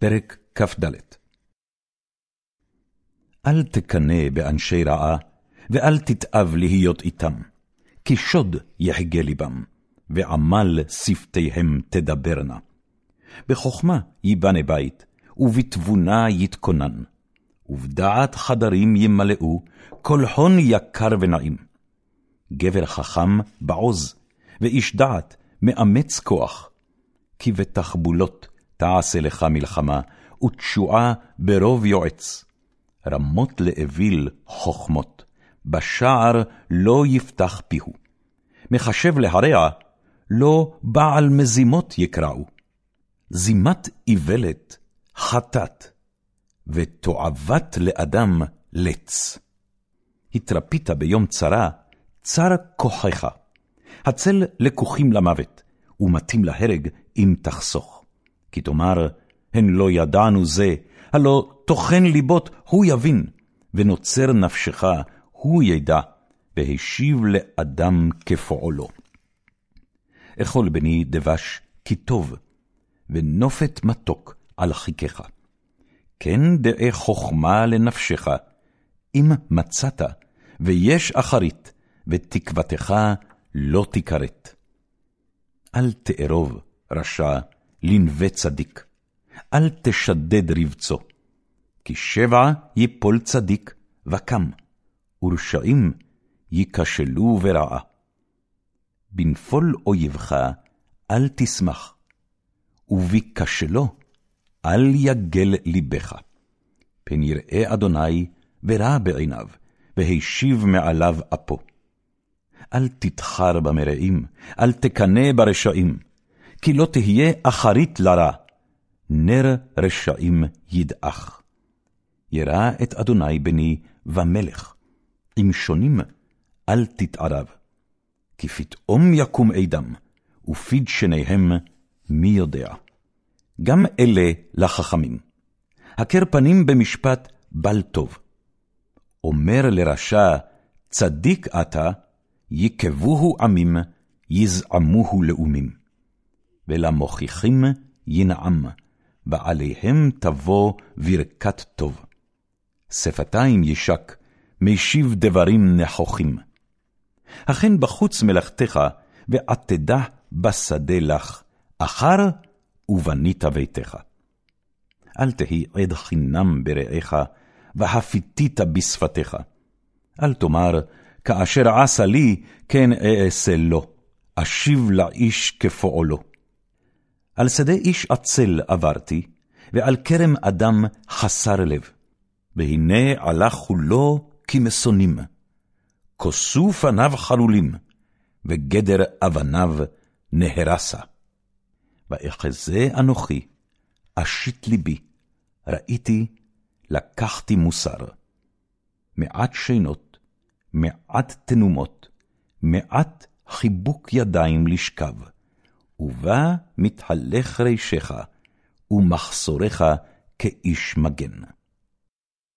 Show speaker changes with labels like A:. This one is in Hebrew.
A: פרק כ"ד אל תקנא באנשי רעה, ואל תתאב להיות איתם, כי שוד יחגה ליבם, ועמל שפתיהם תדברנה. בחכמה ייבנה בית, ובתבונה יתכונן, ובדעת חדרים ימלאו, כל הון יקר ונעים. גבר חכם בעוז, ואיש דעת מאמץ כוח, כי בתחבולות תעשה לך מלחמה, ותשועה ברוב יועץ. רמות לאוויל חכמות, בשער לא יפתח פיהו. מחשב להרע, לא בעל מזימות יקראו. זימת איוולת, חטאת, ותועבת לאדם לץ. התרפית ביום צרה, צר כוחך. הצל לקוחים למוות, ומתים להרג אם תחסוך. כי תאמר, הן לא ידענו זה, הלא טוחן ליבות הוא יבין, ונוצר נפשך הוא ידע, והשיב לאדם כפועלו. אכול בני דבש כי טוב, ונופת מתוק על חיכך. כן דעה חכמה לנפשך, אם מצאת, ויש אחרית, ותקוותך לא תכרת. אל תארוב, רשע, לנווה צדיק, אל תשדד רבצו, כי שבע יפול צדיק וקם, ורשעים ייכשלו ברעה. בנפול אויבך אל תשמח, ובכשלו אל יגל לבך. פן יראה אדוני ורע בעיניו, והשיב מעליו אפו. אל תתחר במרעים, אל תקנא ברשעים, כי לא תהיה אחרית לרע, נר רשעים ידעך. ירא את אדוני בני ומלך, אם שונים אל תתערב. כי פתאום יקום עדם, ופיד שניהם מי יודע. גם אלה לחכמים. הכר פנים במשפט בל טוב. אומר לרשע, צדיק אתה, יקבוהו עמים, יזעמוהו לאומים. ולמוכיחים ינעם, ועליהם תבוא ברכת טוב. שפתיים ישק, משיב דברים נכוחים. אכן בחוץ מלאכתך, ועתדה בשדה לך, אחר ובנית ביתך. אל תהי עד חינם ברעך, והפיתית בשפתיך. אל תאמר, כאשר עשה לי, כן אעשה לו, אשיב לאיש כפועלו. על שדה איש עצל עברתי, ועל כרם אדם חסר לב. והנה עלה כולו כמסונים. כוסו פניו חלולים, וגדר אבניו נהרסה. ואחזה אנוכי, אשית ליבי, ראיתי, לקחתי מוסר. מעט שינות, מעט תנומות, מעט חיבוק ידיים לשכב. ובה מתהלך רישך, ומחסורך כאיש מגן.